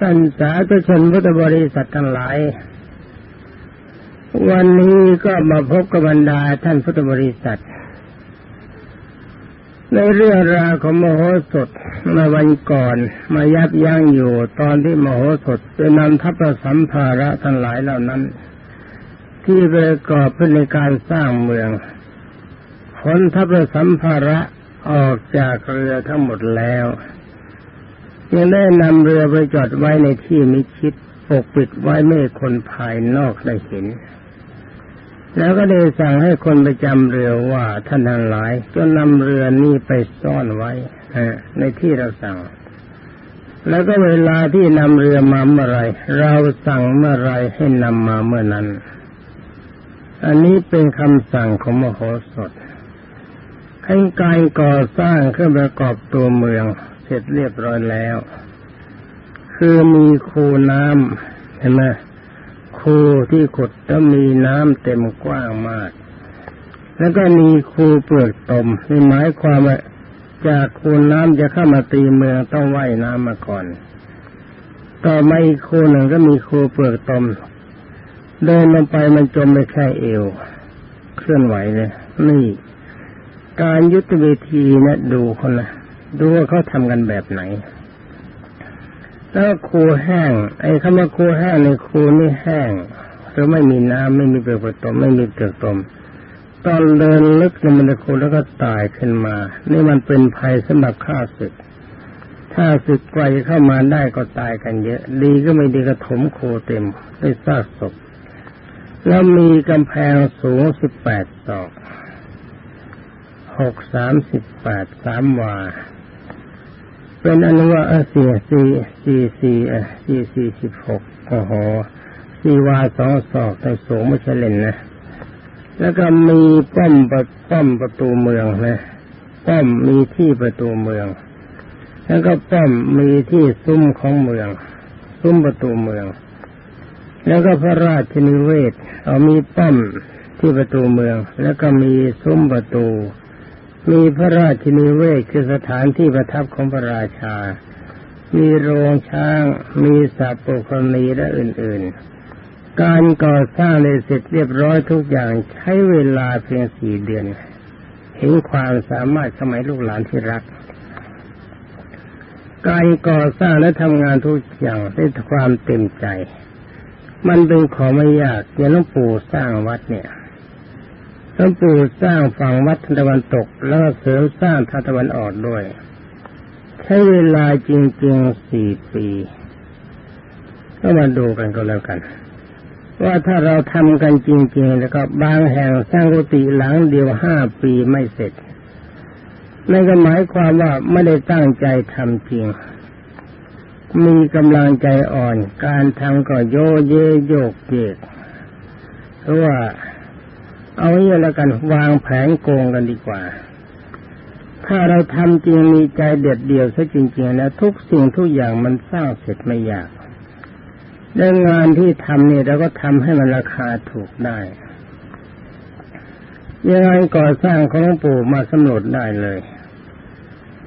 ท่านสาธุชนพุทธบริษัททั้งหลาย วันนี้ก็มาพบกับบรรดาท่านพุทธบริษัท ในเรื่องราวของมโหสถมาวันก่อนมายับยั้งอยู่ตอนที่มโหสถไปนำทัพสัมภาระทั้งหลายเหล่านั้น ที่ประกอบขึ้นในการสร้างเมืองขนทัพสัมภาระออกจากเรือทั้งหมดแล้ว ยังได้นำเรือไปจอดไว้ในที่มิชิดปกปิดไว้ไม่คนภายนอกได้เห็น แล้วก็ได้สั่งให้คนไปจำเรือว่าท่านทั้งหลายก็นำเรือนี้ไปซ่อนไว้ในที่เราสั่ง แล้วก็เวลาที่นำเรือมาเมื่อไรเราสั่งเมื่อไรให้นำมาเมื่อนั้น อันนี้เป็นคำสั่งของมโหสถขั้นการก่อสร้างเครื่องประกอบตัวเมือง เสร็จเรียบร้อยแล้ว คือมีคูน้ำเห็นไหมคูที่ขุดแล้วมีน้ำเต็มกว้างมาก แล้วก็มีคูเปลือกตมนี่หมายความว่าจากคูน้ำจะเข้ามาตีเมืองต้องว่ายน้ำมาก่อน ต่อมาอีกคูหนึ่งก็มีคูเปลือกตม เดินลงไปมันจมไปแค่เอว เคลื่อนไหวเลยนี่ การยุทธวิธีนะดูคนละ ดูว่าเขาทำกันแบบไหน แล้วคูแห้ง ไอ้คำว่าคูแห้งในคูนี่แห้งหรือไม่มีน้ำไม่มีเปลือกตมไม่มีเปลือกตมตอนเดินลึกลงมาในคูแล้วก็ตายขึ้นมา นี่มันเป็นภัยสำหรับข้าศึก ถ้าศึกไกลเข้ามาได้ก็ตายกันเยอะ ดีก็ไม่ดีก็ถมโคเต็มได้ซากศพแล้วมีกำแพงสูงสิบแปดศอกหกสามสิบแปดสามวา เป็นอนุว่าสี่สี่สี่สี่สี่สี่สิบหกโอ้โหสี่วาสองศอกแต่สูงไม่ใช่เล่นนะ แล้วก็มีป้อมประป้อมประตูเมืองนะป้อมมีที่ประตูเมือง แล้วก็ป้อมมีที่ซุ้มของเมือง ซุ้มประตูเมือง แล้วก็พระราชนิเวศ เอามีป้อมที่ประตูเมือง แล้วก็มีซุ้มประตู มีพระราชินิเวศคือสถานที่ประทับของพระราชา มีโรงช้าง มีสัตว์ปกรณีและอื่นๆ การก่อสร้างในเสร็จเรียบร้อยทุกอย่างใช้เวลาเพียงสี่เดือน เห็นความสามารถสมัยลูกหลานที่รัก การก่อสร้างและทำงานทุกอย่างด้วยความเต็มใจ มันเป็นของไม่ยากอย่างหลวงปู่สร้างวัดเนี่ย หลวงปู่สร้างฝั่งวัดตะวันตก แล้วเสริมสร้างทางตะวันออกด้วย ใช้เวลาจริงๆสี่ปีก็มาดูกันก็แล้วกัน ว่าถ้าเราทำกันจริง ๆ แล้วก็บางแห่งสร้างกุฏิหลังเดียวห้าปีไม่เสร็จนั่นก็หมายความว่าไม่ได้ตั้งใจทำจริง มีกำลังใจอ่อน การทำก็โยเยโยกเยกเพราะว่า เอาอย่างแล้วกันวางแผนโกงกันดีกว่า ถ้าเราทำจริงมีใจเด็ดเดี่ยวซะจริงๆแล้วทุกสิ่งทุกอย่างมันสร้างเสร็จไม่ยากเรื่องงานที่ทำเนี่ยเราก็ทำให้มันราคาถูกได้ยังไงก่อสร้างของหลวงปู่มาสำรวจได้เลย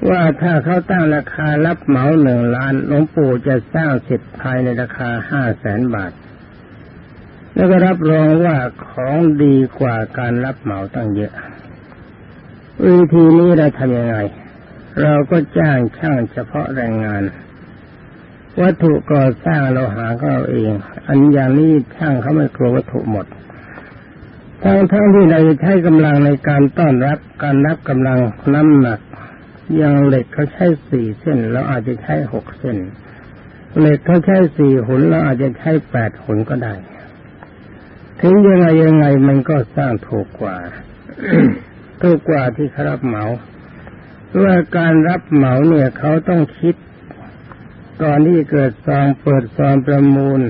ว่าถ้าเขาตั้งราคารับเหมาหนึ่งล้านหลวงปู่จะสร้างเสร็จภายในราคาห้าแสนบาท แล้วก็รับรองว่าของดีกว่าการรับเหมาตั้งเยอะวิธีนี้เราทำยังไง เราก็จ้างช่างเฉพาะแรงงาน วัตถุก่อสร้างเราหาก็เอาเอง อันอย่างนี้ช่างเขาไม่กลัววัตถุหมดทั้งทั้งที่เราใช้กำลังในการต้อนรับการรับกำลังน้ำหนักอย่างเหล็กเขาใช้สี่เส้นเราอาจจะใช้หกเส้นเหล็กเขาใช้สี่หุนเราอาจจะใช้แปดหุนก็ได้ ถึงยังไงยังไงมันก็สร้างถูกกว่าถูกกว่าที่เขารับเหมาว่าการรับเหมาเนี่ยเขาต้องคิด ก่อนที่เกิดซองเปิดซองประมูล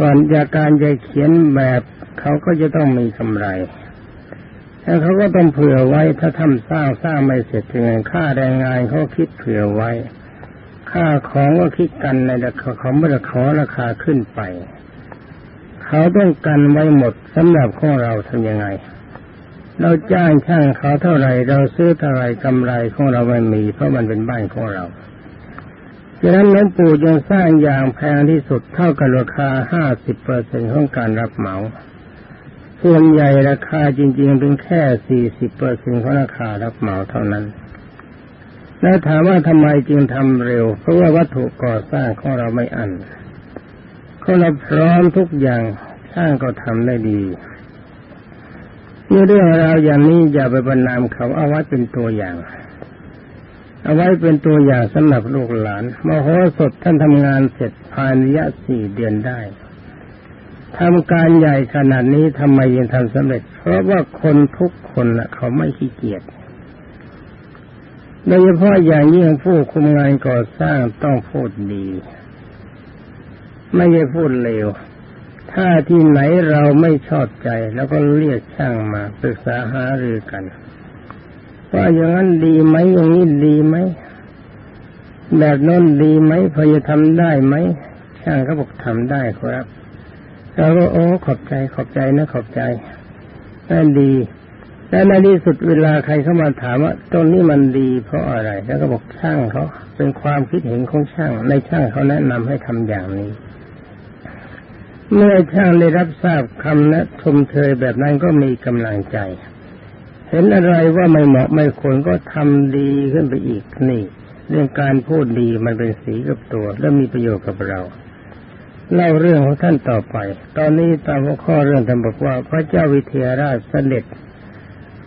ก่อนจากการจะเขียนแบบเขาก็จะต้องมีกำไรแล้วเขาก็ต้องเผื่อไว้ถ้าทำสร้างสร้างไม่เสร็จถึงค่าแรงงานเขาคิดเผื่อไว้ ค่าของก็คิดกันในราคาเขาไม่ได้ขอราคาขึ้นไป เขาต้องกันไว้หมดสำหรับของเราทำยังไง เราจ้างช่างเขาเท่าไรเราซื้อเท่าไรกำไรของเราไม่มี เพราะมันเป็นบ้านของเราดังนั้นหลวงปู่ยังสร้างอย่างแพงที่สุดเท่ากับราคาห้าสิบเปอร์เซ็นของการรับเหมาส่วนใหญ่ราคาจริง ๆ เป็นแค่สี่สิบเปอร์เซ็นของราคารับเหมาเท่านั้น แล้วถามว่าทำไมจึงทำเร็ว เพราะว่าวัตถุก่อสร้างของเราไม่อัน ของเราพร้อมทุกอย่างช่างก็ทำได้ดีนี่เรื่องราวอย่างนี้อย่าไปบรรนามเขาเอาไว้เป็นตัวอย่าง เอาไว้เป็นตัวอย่างสำหรับลูกหลานมโหสถท่านทำงานเสร็จภายในระยะสี่เดือนได้ทำการใหญ่ขนาดนี้ทำไมยังทำสำเร็จ เพราะว่าคนทุกคนนะเขาไม่ขี้เกียจโดยเฉพาะอย่างยิ่งผู้คุมงานก่อสร้างต้องพูดดี ไม่ใช่พูดเลว ถ้าที่ไหนเราไม่ชอบใจ แล้วก็เรียกช่างมาปรึกษาหารือกัน ว่าอย่างนั้นดีไหมอย่างนี้ดีไหมแบบน้นดีไหมพอจะทำได้ไหมช่างเขาบอกทำได้ครับเราก็โอ้ขอบใจขอบใจนะขอบใจนั่นดี แล้วในที่สุดเวลาใครเข้ามาถามว่าตรงนี้มันดีเพราะอะไร แล้วก็บอกช่างเขาเป็นความคิดเห็นของช่างในช่างเขาแนะนำให้ทำอย่างนี้ เมื่อช่างได้รับทราบคำแนะชมเชยแบบนั้นก็มีกำลังใจ เห็นอะไรว่าไม่เหมาะไม่ควรก็ทำดีขึ้นไปอีกนี่ เรื่องการพูดดีมันเป็นสีกับตัว และมีประโยชน์กับเราเล่าเรื่องของท่านต่อไป ตอนนี้ตามหัวข้อเรื่องท่านบอกว่า พระเจ้าวิเทหราชเสด็จ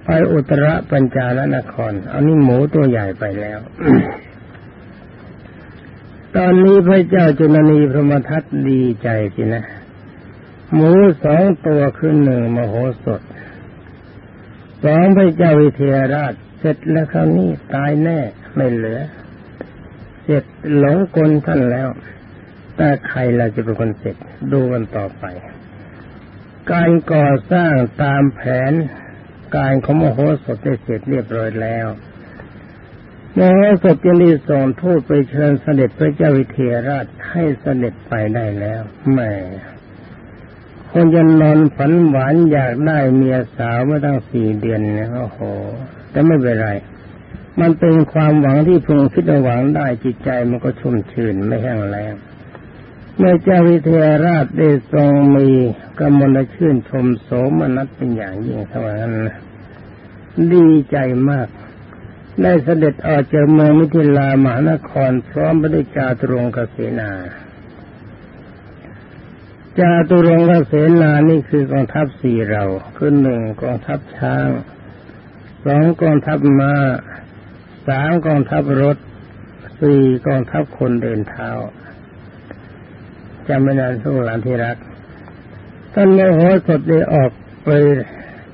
ไปอุตรปัญจาลนครอันนี้หมูตัวใหญ่ไปแล้ว ตอนนี้พระเจ้าจุลนีพระมทัตดีใจสินะ หมูสองตัวคือหนึ่งมโหสถสองพระเจ้าวิเทหราชเสร็จแล้วคราวนี้ตายแน่ไม่เหลือ เสร็จหลงกลท่านแล้ว แต่ใครเราจะเป็นคนเสร็จดูกันต่อไป การก่อสร้างตามแผน การของมโหสถได้เสร็จเรียบร้อยแล้วมโหสถยังได้ส่งทูตไปเชิญเสด็จพระเจ้าวิเทหราชให้เสด็จไปได้แล้วแม่คงจะนอนฝันหวานอยากได้เมียสาวมาตั้งสี่เดือนเนี่ยโอ้โห แต่ไม่เป็นไร มันเป็นความหวังที่พึงคิดหวังได้จิตใจมันก็ชุ่มชื่นไม่แห้งแล้ง เมื่อเจ้าวิเทหราชได้ทรงมีกำมลชื่นชมโสมนัสเป็นอย่างยิ่งเท่านั้นดีใจมาก ได้เสด็จออกจากเมืองมิถิลามหานครพร้อมไปด้วยจาตุรงกเสนา จาตุรงกเสนานี่คือกองทัพสี่เราคือหนึ่งกองทัพช้างสองกองทัพมา้าสามกองทัพรถสี่กองทัพคนเดินเท้า จำไม่นานทุกหลานที่รักท่านโมโหสดได้ออกไป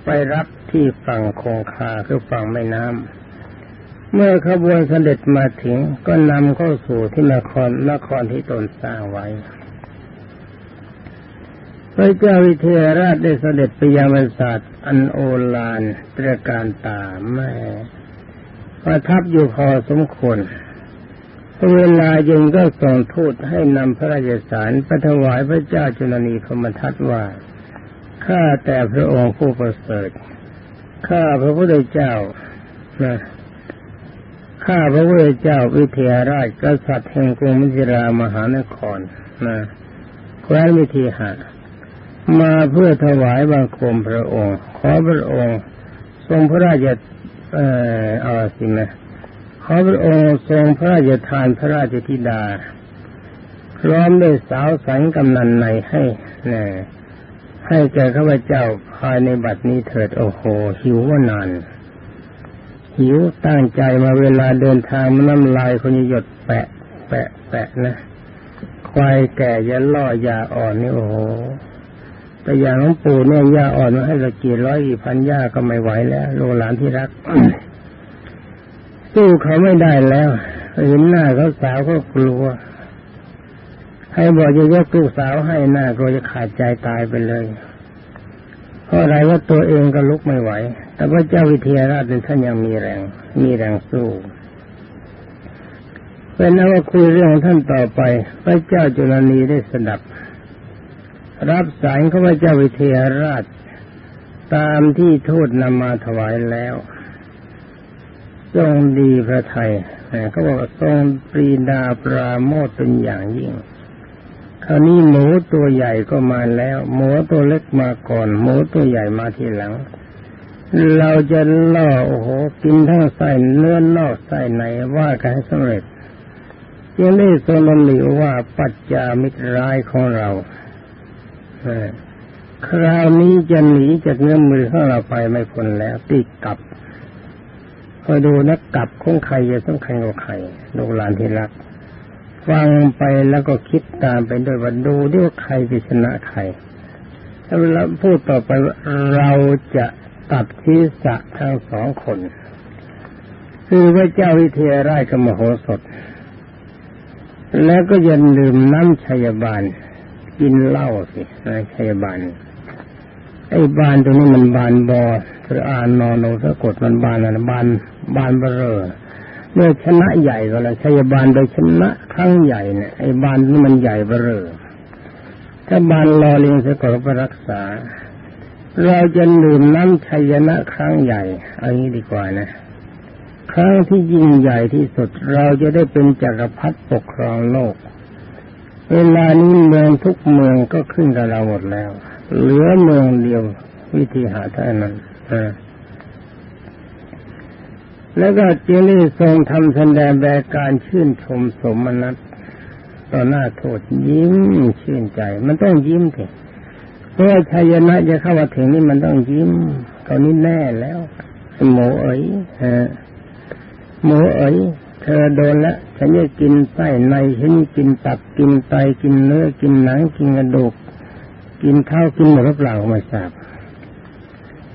ไปรับที่ฝั่งคงคาคือฝั่งแม่น้ำเมื่อขบวนเสด็จมาถึงก็นำเข้าสู่ที่นครนครที่ตนสร้างไว้พระเจ้าวิเทหราชได้เสด็จไปยังบริษัทอันโอลานตระการตาแม่ประทับอยู่พอสมควร เวลาเย็นก็ส่งทูตให้นำพระราชสารไปถวายพระเจ้าจุลนีพมทัตว่า ข้าแต่พระองค์ผู้ประเสริฐ ข้าพระพุทธเจ้านะข้าพระพุทธเจ้าวิเทหราชกษัตริย์แห่งกรุงมิถิรามหานครนะแคว้นมิถิหามาเพื่อถวายบังคมพระองค์ ขอพระองค์ ทรงพระราชเอ่อเอาสินะ ขอพระองค์ทรงพระราชทานพระราชธิดา พร้อมด้วยสาวสังกำนันในให้แน่ให้แก่ข้าพเจ้าภายในบัดนี้เถิดโอ้โห หิวว่านาน หิวตั้งใจมาเวลาเดินทางมันน้ำลายคนหยดแปะ แปะ แปะนะควายแก่ยันล่อยาอ่อนนี่โอ้โหแต่อย่างหลวงปู่เนี่ยยาอ่อนมาให้เรากี่ร้อยกี่พันยาก็ไม่ไหวแล้ว โลหลานที่รัก สู้เขาไม่ได้แล้วเห็นหน้าเขาสาวก็กลัว ให้บอกจะยกลูกสาวให้หน้าก็จะขาดใจตายไปเลยเพราะอะไรว่าตัวเองก็ลุกไม่ไหว แต่พระเจ้าวิเทหราชท่านยังมีแรง มีแรงสู้เป็นนั้นว่าคุยเรื่องท่านต่อไป พระเจ้าจุลนีได้สดับ รับสายเข้าพระเจ้าวิเทหราช ตามที่ทูตนำมาถวายแล้ว ทรงดีพระไทยเขาบอกทรงปรีดาปราโมทเป็นอย่างยิ่ง คราวนี้หมูตัวใหญ่ก็มาแล้ว หมูตัวเล็กมาก่อน หมูตัวใหญ่มาทีหลัง เราจะล่อโอ้โหกินทั้งไส้เนื้อนอกไส้ในว่ากันให้สำเร็จยังได้ทรงลำหลิว่าปัจจามิตรร้ายของเราคราวนี้จะหนีจากเงื้อมือของเราไปไม่พ้นแล้วติดกับ คอดูนักกับของใครจะสำคัญกว่าใครลูกหลานที่รัก ฟังไปแล้วก็คิดตามไปด้วยว่าดูด้วยว่าใครจะชนะใครแล้วพูดต่อไปเราจะตัดทีสะทั้งสองคน คือพระเจ้าวิเทหราชกมโหสถ แล้วก็ยันลืมน้ำชัยบาลกินเหล้าสินายชัยบาล ไอ้บานตัวนี้มันบานบอหรืออานนอนสะกดมันบานอะไรบานบานเบรอเมื่อชนะใหญ่ก็แล้วชัยบาลโดยชนะครั้งใหญ่เนี่ยไอ้บานนี่มันใหญ่เบรอถ้าบานรอเลียงสะกดก็รักษา เราจะลืมน้ำชัยนะครั้งใหญ่เอางี้ดีกว่านะครั้งที่ยิ่งใหญ่ที่สุดเราจะได้เป็นจักรพรรดิปกครองโลก เวลานี้เมืองทุกเมืองก็ขึ้นกับเราหมดแล้ว เหลือเมืองเดียว วิธีหาเท่านั้นแล้วก็เจึงได้ทรงทำแสดงแบบการชื่นชมสมนัตต่อหน้าโทษยิ้มชื่นใจ มันต้องยิ้มเถอะเพราะชัยนะจะเข้ามาถึงนี่มันต้องยิ้มตอนนี้แน่แล้วหมูเอ๋ยหมูเอ๋ยเธอโดนล้วฉันจะกินไส้ในฉันกินตับกินไตกินเนื้อกินหนังกินกระดูก กินข้าวกินหมดหรือเปล่าไม่ทราบ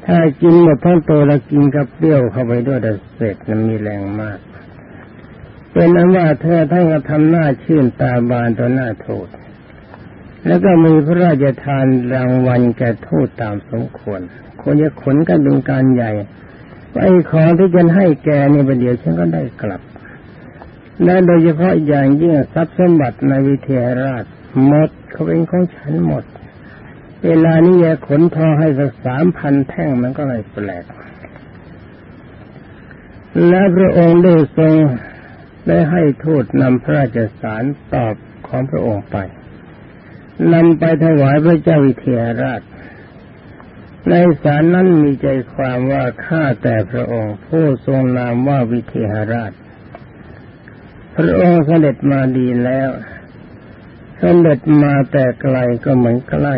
ถ้ากินหมดทั้งตัวแล้วกินกับเปรี้ยวเข้าไปด้วยแต่เสร็จมันมีแรงมาก เป็นนั้นว่าเธอท่านก็ทำหน้าชื่นตาบานต่อหน้าโทษ แล้วก็มีพระราชทานรางวัลแก่ทูตตามสมควรคนจะขนกันเป็นการใหญ่ไอ้ของที่จะให้แกในประเดี๋ยวฉันก็ได้กลับ และโดยเฉพาะอย่างยิ่งทรัพย์สมบัติในวิเทหราชหมดเขาเป็นของฉันหมด เวลานี้ขนทองให้สักสามพันแท่งมันก็ไม่แปลก และพระองค์ได้ทรงได้ให้ทูตนำพระราชสารตอบของพระองค์ไปนำไปถวายพระเจ้าวิเทหราช ในสารนั้นมีใจความว่าข้าแต่พระองค์ ผู้ทรงนามว่าวิเทหราช พระองค์เสด็จมาดีแล้วเสด็จมาแต่ไกลก็เหมือนใกล้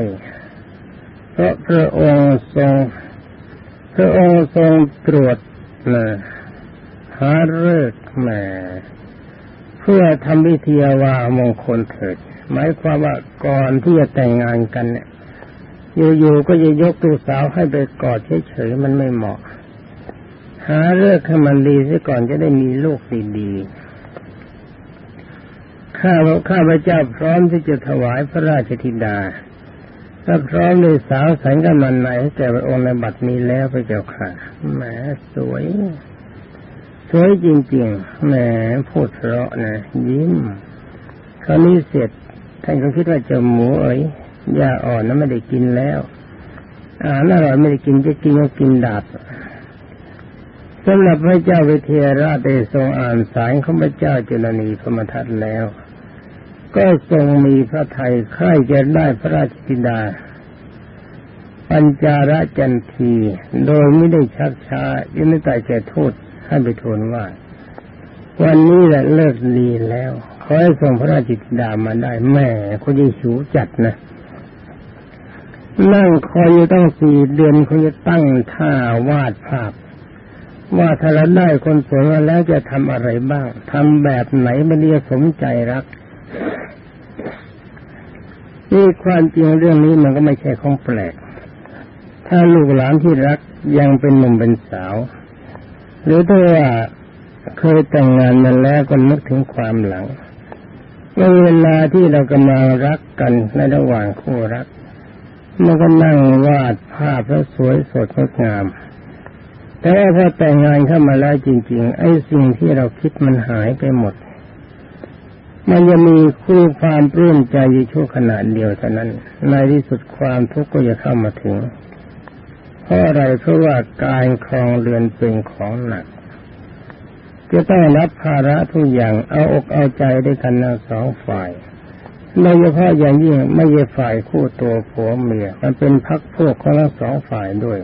เพราะพระองค์ทรงพระองค์ทรงตรวจนะหาเลิกแหมเพื่อทำพิธีวามงคลเถิดหมายความว่าก่อนที่จะแต่งงานกันเนี่ยอยู่ๆก็จะยกตัวสาวให้ไปกอดเฉยๆมันไม่เหมาะ หาเลิกให้มันดีซะก่อนจะได้มีลูกดีๆข้าข้าพระเจ้าพร้อมที่จะถวายพระราชธิดา ถ้าพร้อมด้วยสาวสังกัมันไหนแต่พระองค์ในบัดนี้แล้วพระเจ้าค่ะแหมสวย สวยจริงๆแหมพูดเพราะนะยิ้มคราวนี้เสร็จท่านก็คิดว่าจะหมูเอ๋ยยาอ่อนนั้นไม่ได้กินแล้วอาหารอร่อยไม่ได้กินจะกินก็กินดาบสำหรับพระเจ้าวิเทหราชได้ทรงอ่านสายของพระเจ้าจุลนีพมทัตแล้ว ก็ทรงมีพระไทยใคร่จะได้พระราชธิดา ปัญจาระจันที โดยไม่ได้ชักช้ายินแต่แก่โทษให้ไปทูลว่า วันนี้แหละเลิกดีแล้วขอให้ส่งพระราชธิดามาได้แม่คุณยิ่งสูจัดนะนั่งคอยอยู่ตั้งสี่เดือนคุณจะตั้งท่าวาดภาพ ว่าถ้าเราได้คนสวยมาแล้วจะทำอะไรบ้างทำแบบไหนมันจะสมใจรัก นี่ความจริงเรื่องนี้มันก็ไม่ใช่ของแปลก ถ้าลูกหลานที่รักยังเป็นหนุ่มเป็นสาว หรือถ้าว่าเคยแต่งงานมาแล้วก็นึกถึงความหลังเมื่อเวลาที่เรากำลังรักกันในระหว่างคู่รักมันก็นั่งวาดภาพแล้วสวยสดงดงาม แต่ว่าพอแต่งงานเข้ามาแล้วจริง ๆ ไอ้สิ่งที่เราคิดมันหายไปหมด มันจะมีคู่ความปลื้มใจอยู่ชั่วขณะเดียวเท่านั้น ในที่สุดความทุกข์ก็จะเข้ามาถึง เพราะอะไรเพราะว่าการครองเรือนเป็นของหนัก จะต้องรับภาระทุกอย่างเอาอกเอาใจด้วยกันทั้งสองฝ่ายโดยเฉพาะอย่างยิ่งไม่ใช่ฝ่ายคู่ตัวผัวเมีย มันเป็นพักพวกของทั้งสองฝ่ายด้วย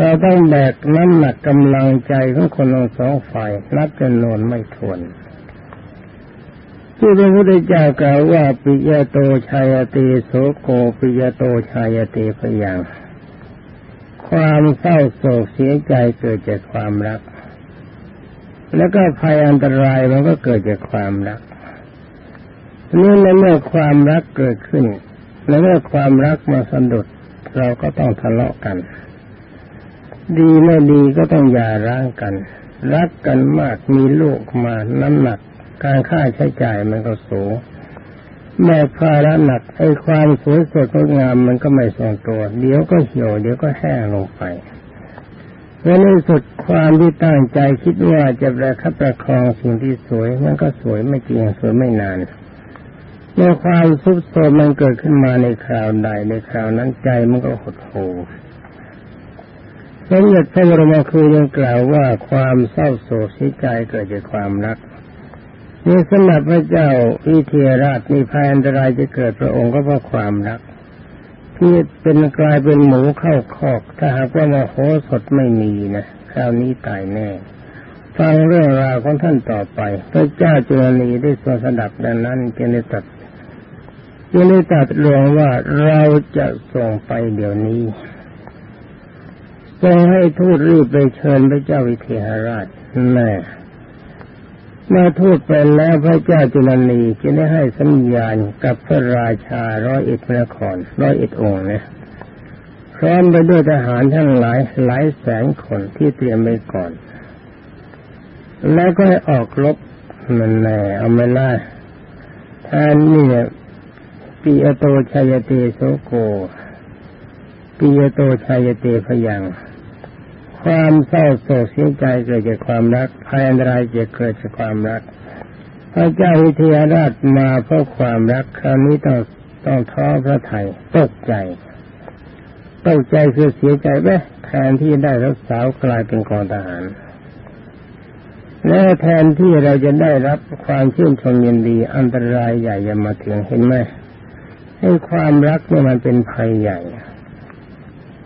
เราต้องแบกน้ำหนักกำลังใจของคนทั้งสองฝ่ายนับจำนวนไม่ถ้วน ที่พระพุทธเจ้ากล่าวว่าปิยโตชายติโสโกปิยโตชายติพยังความเศร้าโศกเสียใจเกิดจากความรัก แล้วก็ภัยอันตรายมันก็เกิดจากความรักนี่ในเมื่อความรักเกิดขึ้นในเมื่อความรักมาสะดุดเราก็ต้องทะเลาะกัน ดีไม่ดีก็ต้องหย่าร้างกัน รักกันมากมีลูกมาน้ำหนัก การค่าใช้จ่ายมันก็สูง แม่ภาระหนักไอ้ความสวยสดงดงามมันก็ไม่ทรงตัว เดี๋ยวก็เหี่ยวเดี๋ยวก็แห้งลงไปและในสุดความที่ตั้งใจคิดว่าจะประคับประคองสิ่งที่สวยมันก็สวยไม่จริงสวยไม่นานเมื่อความทุบโทรมมันเกิดขึ้นมาในคราวใดในคราวนั้นใจมันก็หดหู่สมเด็จพระบรมครูยังกล่าวว่าความเศร้าโศกเสียใจเกิดจากความรัก นี่สำหรับพระเจ้าวิเทหราชมีภัยอันตรายจะเกิดพระองค์ก็เพราะความรักที่เป็นกลายเป็นหมูเข้าคอก ถ้าหากว่ามโหสถไม่มีนะคราวนี้ตายแน่ ฟังเรื่องราวของท่านต่อไป พระเจ้าจุลนีได้ทรงสดับดังนั้นจึงได้ตัดจึงได้ตัดลงว่าเราจะส่งไปเดี๋ยวนี้ส่งให้ทูตรีบไปเชิญพระเจ้าวิเทหราชแม่ เมื่อทูตไปแล้วพระเจ้าจุลนีจะได้ให้สัญญาณกับพระราชาร้อยเอ็ดพระนครร้อยเอ็ดองค์นะพร้อมไปด้วยทหารทั้งหลายหลายแสนคนที่เตรียมไว้ก่อน แล้วก็ให้ออกรบมันแน่เอาไม่ล่ท่านนี่ปีอโตชัยเตโสโกปีอโตชัยเตพยัง ความเศร้าโศกเสียใจเกิดจากความรักภัยอันตรายจะเกิดจากความรัก พระเจ้าวิเทหราชมาเพราะความรักคราวนี้ต้องต้องท้อพระไทยตกใจตกใจคือเสียใจไหมแทนที่ได้รักสาวกลายเป็นกองทหารและแทนที่เราจะได้รับความชื่นชมยินดีอันตรายใหญ่จะมาถึงเห็นไหมให้ความรักเนี่ยมันเป็นภัยใหญ่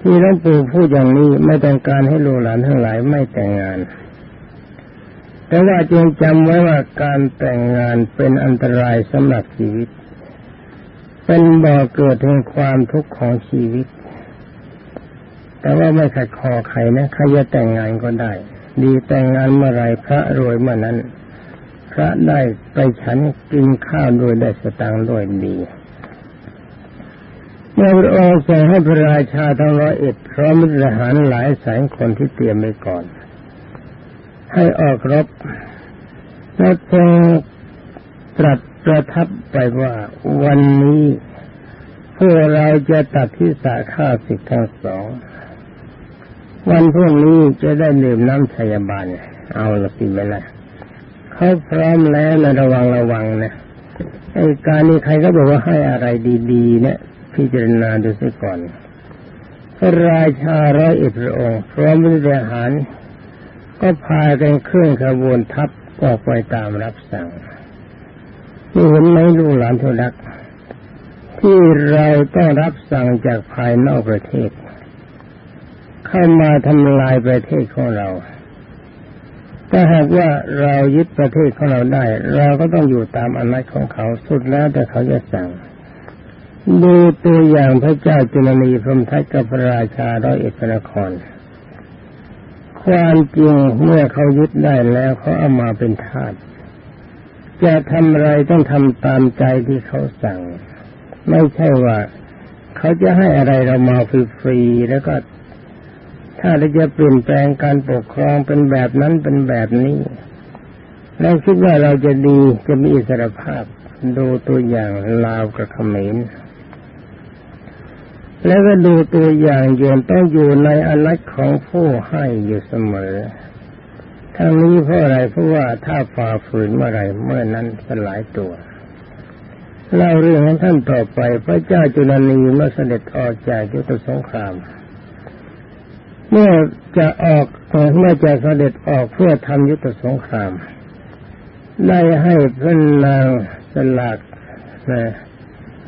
ที่หลวงปู่พูดอย่างนี้ไม่ต้องการให้ลูกหลานทั้งหลายไม่แต่งงาน แต่ว่าจงจำไว้ว่าการแต่งงานเป็นอันตรายสำหรับชีวิต เป็นบ่อเกิดแห่งความทุกข์ของชีวิต แต่ว่าไม่ขัดคอใครนะใครจะแต่งงานก็ได้ ดีแต่งงานเมื่อไรพระรวยเมื่อนั้น พระได้ไปฉันกินข้าวด้วยได้สตางค์ด้วยดี เมื่อพระองค์ทรงให้พระราชาทั้งร้อยเอ็ดพร้อมทหารหลายแสนคนที่เตรียมไว้ก่อน ให้ออกรบและทรงตรัสประทับไปว่าวันนี้พวกเราจะตัดที่สาข้าสิทธิ์ทั้งสอง วันพวกนี้จะได้ดื่มน้ำชัยบาลเอาละสิไปละเขาพร้อมแล้วนะระวังระวังนะไอ้การนี้ใครก็บอกว่าให้อะไรดีๆเนี่ย พิจารณาดูสิก่อน พระราชาร้อยเอ็ดพระองค์พร้อมด้วยทหาร ก็พากันเครื่องขบวนทัพออกไปตามรับสั่งนี่เห็นไหมลูกหลานทุรัก ที่เราต้องรับสั่งจากภายนอกประเทศ เข้ามาทำลายประเทศของเราถ้าหากว่าเรายึดประเทศของเราได้ เราก็ต้องอยู่ตามอำนาจของเขาสุดแล้วแต่เขาจะสั่ง ดูตัวอย่างพระเจ้าจุลนีพรมทัตกับพระราชาร้อยเอ็ดพระนคร ความจริงเมื่อเขายึดได้แล้วเขาเอามาเป็นทาสจะทำอะไรต้องทำตามใจที่เขาสั่ง ไม่ใช่ว่าเขาจะให้อะไรเรามาฟรีๆแล้วก็ถ้าเราจะเปลี่ยนแปลงการปกครองเป็นแบบนั้นเป็นแบบนี้แล้วคิดว่าเราจะดีจะมีอิสรภาพดูตัวอย่างลาวกับเขมร แล้วก็ดูตัวอย่างโยนต้องอยู่ในอนัตของผู้ให้อยู่เสมอ ทั้งนี้เพราะอะไรเพราะว่าถ้าฝ่าฝืนเมื่อไรเมื่อนั้นสลายตัวเล่าเรื่องของท่านต่อไป พระเจ้าจุลนีเมื่อเสด็จออกจากยุทธสงคราม เมื่อจะออกเมื่อจะเสด็จออกเพื่อทำยุทธสงคราม ได้ให้พระนางสลากนะ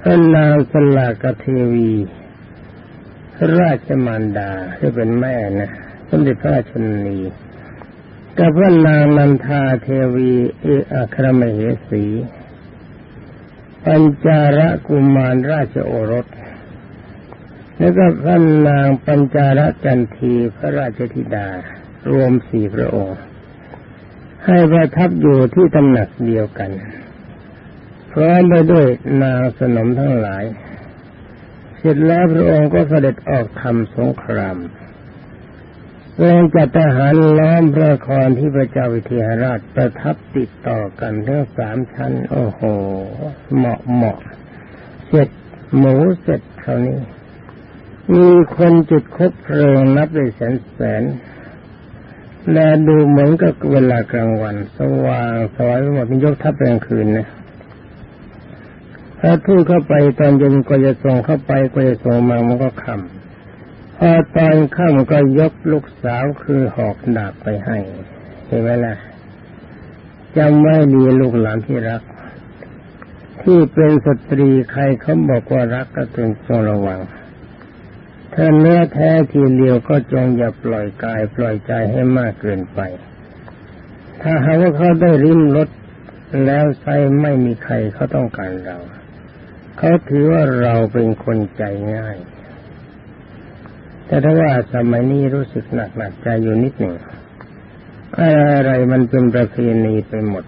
พระนางสลากเทวี ราชมารดาที่เป็นแม่นะสมเด็จพระราชนีกับพระนางนันทาเทวีเออัครมเหสี ปัญจาระกุมารราชโอรส แล้วก็พระนางปัญจาระจันทีพระราชธิดา รวมสี่พระองค์ ให้ประทับอยู่ที่ตำหนักเดียวกันพร้อมไปด้วยนางสนมทั้งหลาย เสร็จแล้วพระองค์ก็เสด็จออกทำสงครามเรงจัดทหารล้อมพระครที่พระเจ้าวิเทหราชประทับติดต่อกันทั้งสามชั้น โอ้โห เหมาะเหมาะเสร็จหมูเสร็จคราวนี้ มีคนจุดคบเพลิงนับเป็นแสนแสนและดูเหมือนกับเวลากลางวัน สว่างสวยหมดมียกทัพกลางคืนนะ ถ้าทูตเข้าไปตอนเย็นก็จะส่งเข้าไปก็จะส่งมามันก็คำพอตอนค่ำก็ยกลูกสาวคือหอกดาบไปให้เห็นไหมล่ะจำไว้ดีลูกหลานที่รัก ที่เป็นสตรีใครเขาบอกว่ารักก็ต้องจงระวังถ้าเนื้อแท้ทีเดียวก็จงอย่าปล่อยกายปล่อยใจให้มากเกินไป ถ้าหากว่าเขาได้ริมรถแล้วใส่ไม่มีใครเขาต้องการเรา เขาถือว่าเราเป็นคนใจง่าย แต่ถ้าว่าสมัยนี้รู้สึกหนักหนักใจอยู่นิดหนึ่งอะไรมันเป็นประเพณีไปหมด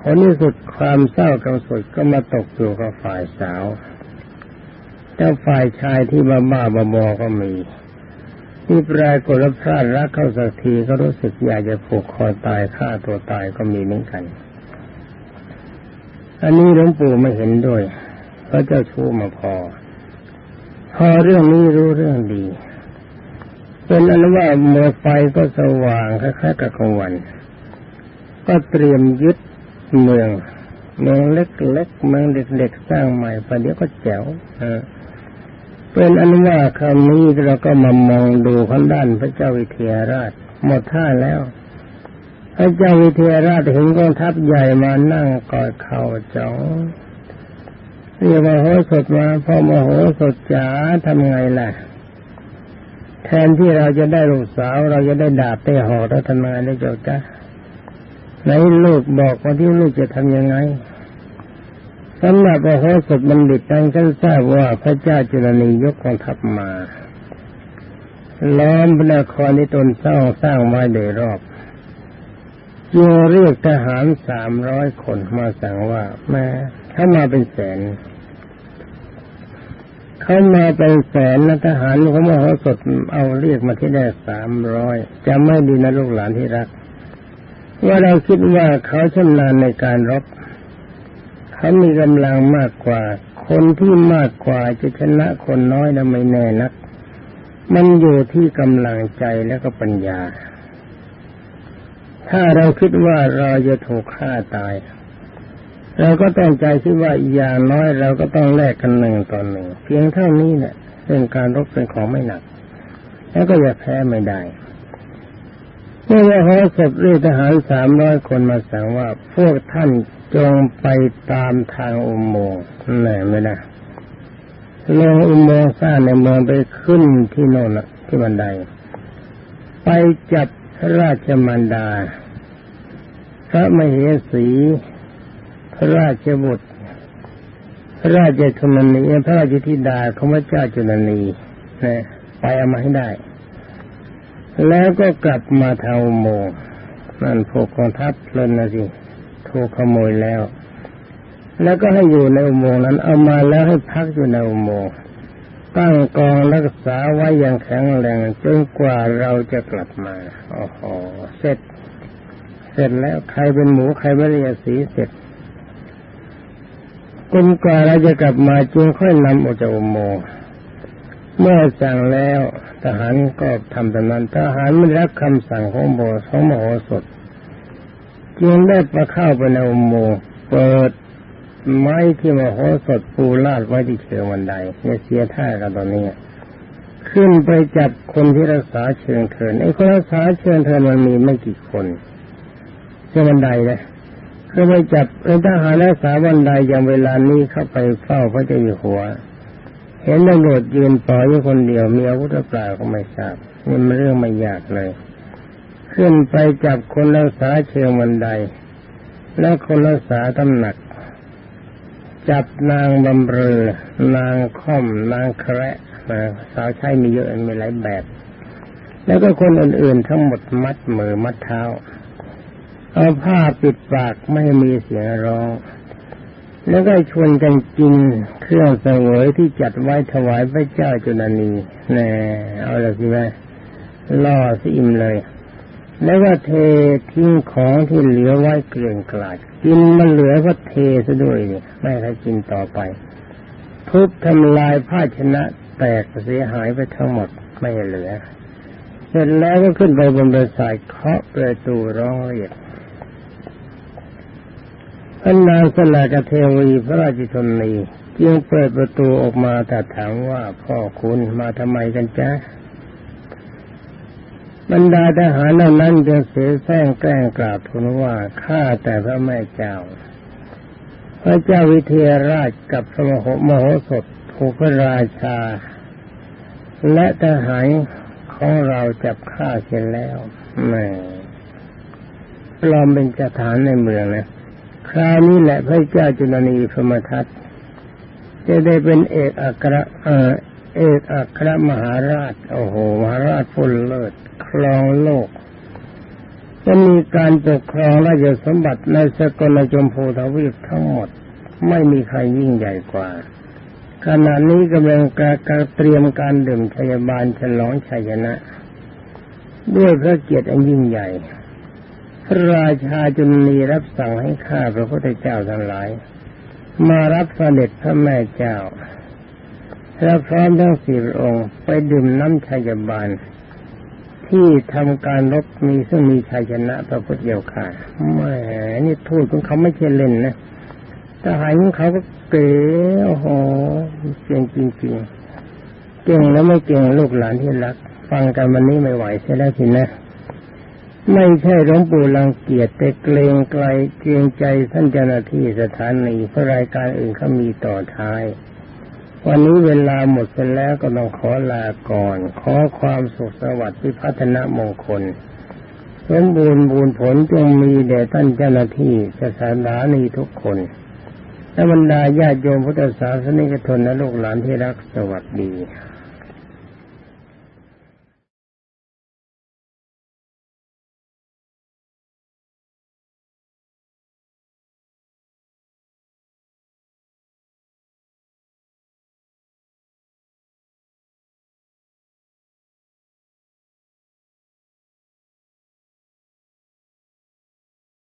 ผลที่สุดความเศร้ากำสุดก็มาตกอยู่กับฝ่ายสาวแต่ฝ่ายชายที่บ้าบ้าบบอก็มีที่ปรากฏว่าพลาดรักเข้าสักทีก็รู้สึกอยากจะผูกคอตายฆ่าตัวตายก็มีเหมือนกัน อันนี้หลวงปู่ไม่เห็นด้วยเพราะเจ้าชู้มาพอ พอเรื่องนี้รู้เรื่องดี เป็นอันว่าเมื่อไฟก็สว่างคล้ายๆกับกลางวัน ก็เตรียมยึดเมือง เมืองเล็กๆ เมืองเด็กๆ สร้างใหม่ประเดี๋ยวก็แจ๋วเป็นอันว่าคำนี้เราก็มามองดูข้างด้านพระเจ้าวิเทหราช หมดท่าแล้ว พระเจ้าวิเทหราชเห็นกองทัพใหญ่มานั่งกอดเข่าจ้องเรียกว่าโหสดมาพอมาโหสดจ๋าทำไงล่ะ แทนที่เราจะได้ลูกสาวเราจะได้ดาบได้หอกแล้วทำไงได้เจ้าจ้าไหนลูกบอกว่าที่ลูกจะทำยังไงสำหรับโอโหสดบัณฑิตนั้นฉันทราบว่าพระเจ้าจุลนียกกองทัพมาล้อมพระนครที่ตนสร้างสร้างไว้โดยรอบ จึงเรียกทหารสามร้อยคนมาสั่งว่าแม่ถ้ามาเป็นแสนเขามาเป็นแสนนะทหารเขามาเขาสดเอาเรียกมาที่ได้สามร้อยจะไม่ดีนะลูกหลานที่รัก ว่าเราคิดว่าเขาชำนาญในการรบเขามีกำลังมากกว่า คนที่มากกว่าจะชนะคนน้อยนะไม่แน่นัก มันอยู่ที่กำลังใจและก็ปัญญา ถ้าเราคิดว่าเราจะถูกฆ่าตาย เราก็ตั้งใจคิดว่าอย่างน้อยเราก็ต้องแลกกันหนึ่งต่อหนึ่งเพียงเท่านี้เนี่ยเป็นการรบเป็นของไม่หนัก แล้วก็อย่าแพ้ไม่ได้เมื่อเขาศพเรียทหารสามร้อยคนมาสั่งว่าพวกท่านจงไปตามทางอุโมงค์ไหนไม่ได้ลงอุโมงค์สร้างในเมืองไปขึ้นที่โน่นที่บันได ไปจับ พระราชมันดา พระมเหสี พระราชบุตร พระราชชนนีพระราชธิดาของพระเจ้าจุลนีนะไปเอามาให้ได้ แล้วก็กลับมาทาโมงนั่นพวกกองทัพเพลินนะสิถูกขโมยแล้ว แล้วก็ให้อยู่ในอุโมงค์นั้น เอามาแล้วให้พักอยู่ในอุโมงค์ ตั้งกองรักษาไว้อย่างแข็งแรงจนกว่าเราจะกลับมาโอ้โหเสร็จ เสร็จแล้วใครเป็นหมูใครไม่เรียสีเสร็จจนกว่าเราจะกลับมาจึงค่อยนำออกจากอุโมงค์เมื่อสั่งแล้วทหารก็ทำตามนั้นทหารไม่รับคำสั่งของโบของมโหสถ จึงได้ประเข้าไปในอุโมงค์เปิด ไม้ที่มโหสถปูลาดไว้ที่เชิงบันไดเนี่ยเสียท่ากันตอนนี้ขึ้นไปจับคนที่รักษาเชิงเทินไอ้คนรักษาเชิงเทินมันมีไม่กี่คนเจ้าบันไดนะก็ไปจับเอทหารรักษาบันไดอย่างเวลานี้เข้าไปเฝ้าพระเจ้าอยู่หัว เห็นตำรวจยืนต่ออยู่คนเดียวมีอาวุธเปล่าก็ไม่ทราบนี่มันเรื่องไม่ยากเลย ขึ้นไปจับคนรักษาเชิงบันได แล้วคนรักษาตำหนัก จับนางบำเรอนางค่อม นางแคระสาวใช้มีเยอะมีหลายแบบ แล้วก็คนอื่นๆทั้งหมดมัดมือมัดเท้า เอาผ้าปิดปากไม่มีเสียงร้อง แล้วก็ชวนกันกินเครื่องเสวยที่จัดไว้ถวายพระเจ้าจุลนีแน่เอาละสิแม่ล่อสิอิ่มเลย แล้วก็เททิ้งของที่เหลือไว้เกลื่อนกลาดกินมันเหลือก็เทซะด้วยเนี่ยไม่ให้กินต่อไป ทุบทำลายภาชนะแตกเสียหายไปทั้งหมดไม่เหลือ เสร็จแล้วก็ขึ้นไปบนปราสาทเคาะประตูร้องเรียกพระนางสลากเทวีพระราชชนนีจึงเปิดประตูออกมาแต่ถามว่าพ่อคุณมาทำไมกันจ๊ะ บรรดาทหารเหล่านั้นจึงเสียแซงแกล้งกราบทูลว่าข้าแต่พระแม่เจ้า พระเจ้าวิเทหราชกับพระมโหมโหสถถูกพระราชา และทหารของเราจับฆ่าเสียแล้วแม่ปลอมเป็นสถานในเมืองนะคราวนี้แหละพระเจ้าจุลนีพมทัตจะได้เป็นเอกอัครเอ เอกอัครมหาราช โอ้โห มหาราชพุนเลิศครองโลกจะมีการปกครองราชสมบัติในสกลจมพูทวีปทั้งหมด ไม่มีใครยิ่งใหญ่กว่า ขณะนี้กำลังการเตรียมการดื่มชัยบาลฉลองชัยชนะ ด้วยพระเกียรติอันยิ่งใหญ่พระราชาจุนีรับสั่งให้ข้าพระพุทธเจ้าทั้งหลาย มารับเสด็จพระแม่เจ้า และพร้อมทั้งสี่องค์ไปดื่มน้ำชัยบาล ที่ทำการรบมีซึ่งมีชัยชนะพระพุทธเจ้าค่ะแม่นี่ทูตของเขาไม่ใช่เล่นนะทหารของเขาก็เก๋โอ้โหเก่งจริงๆเก่งแล้วไม่เก่งลูกหลานที่รัก ฟังกันวันนี้ไม่ไหวใช่แล้วสินะไม่ใช่หลวงปู่รังเกียจแต่เกรงไกลเกรงใจท่านเจ้าหน้าที่สถานีเพราะรายการอื่นเขามีต่อท้าย วันนี้เวลาหมดไปแล้วก็ต้องขอลาก่อน ขอความสุขสวัสดิ์ที่พัฒนมงคลสมบูรณ์บูรผลจงมีแด่ท่านเจ้าหน้าที่สถานีทุกคนและบรรดาญาติโยมพุทธศาสนิกชนและลูกหลานที่รักสวัสดี